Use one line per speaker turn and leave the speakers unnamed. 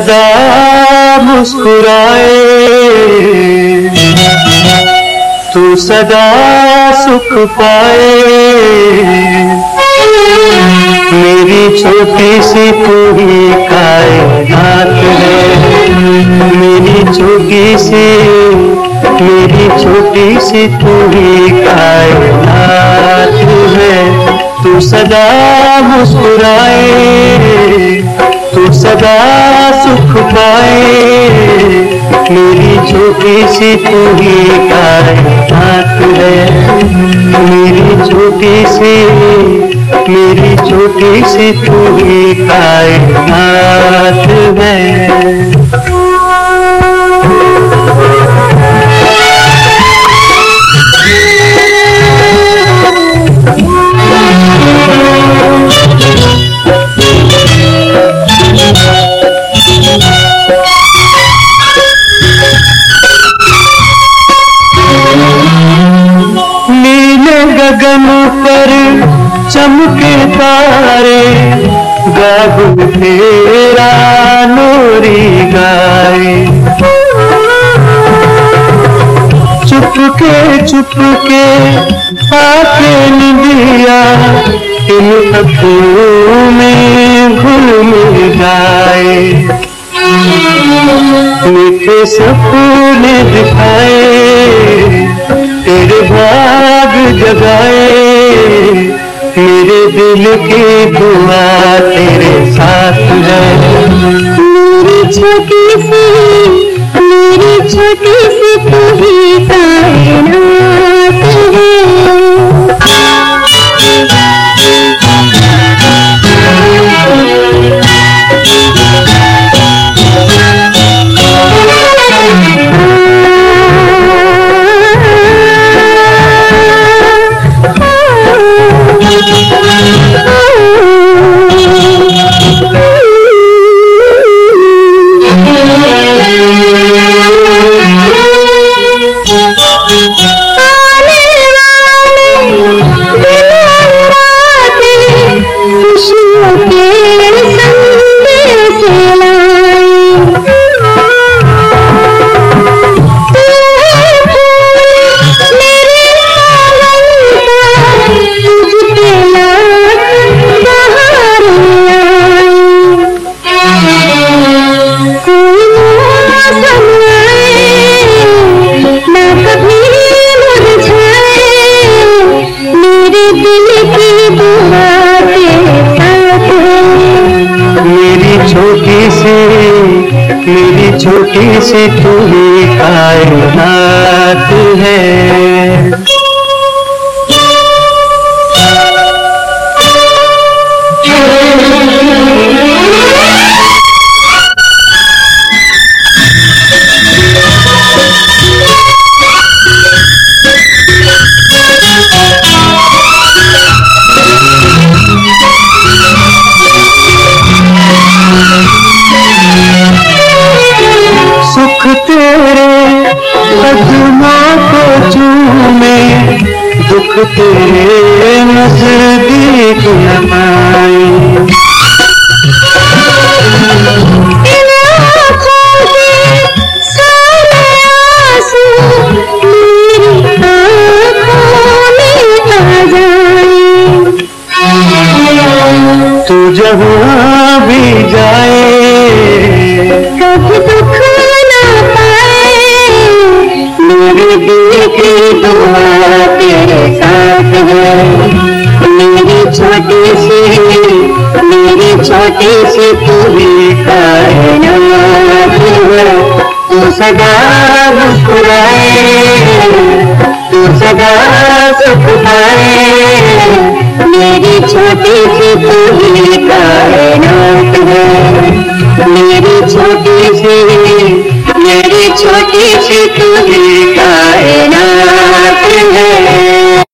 सदा मुस्कुराए। तू सदा सुख पाए। मेरी छोटी सी पूरी कायनात है। मेरी छोटी सी मेरी छोटी सी पूरी कायनात है। तू सदा मुस्कुराए, तू सदा सुख पाए। मेरी छोटी सी पूरी कायनात है। मेरी छोटी सी, मेरी छोटी सी पूरी कायनात है। चमके तारे गागु तेरा नूरी गाए। चुपके चुपके आके निदिया, इन अखियों में घुल जाए। मीठे सपने दिखाए दिल की दुआ तेरे साथ है।
मेरी छोटी सी मेरी छोटी मेरी
छोटी सी तू ही कायनात है। चूमे दुख तेरे नज़दीक न आए
इन छोटी सी, मेरी छोटी सी तू ही
तू सदा मुस्कुराए, तू सदा सुख पाए
मेरी छोटी सी तू ही कायनात है
मेरी छोटी सी, मेरी छोटी सी तू ही कायनात है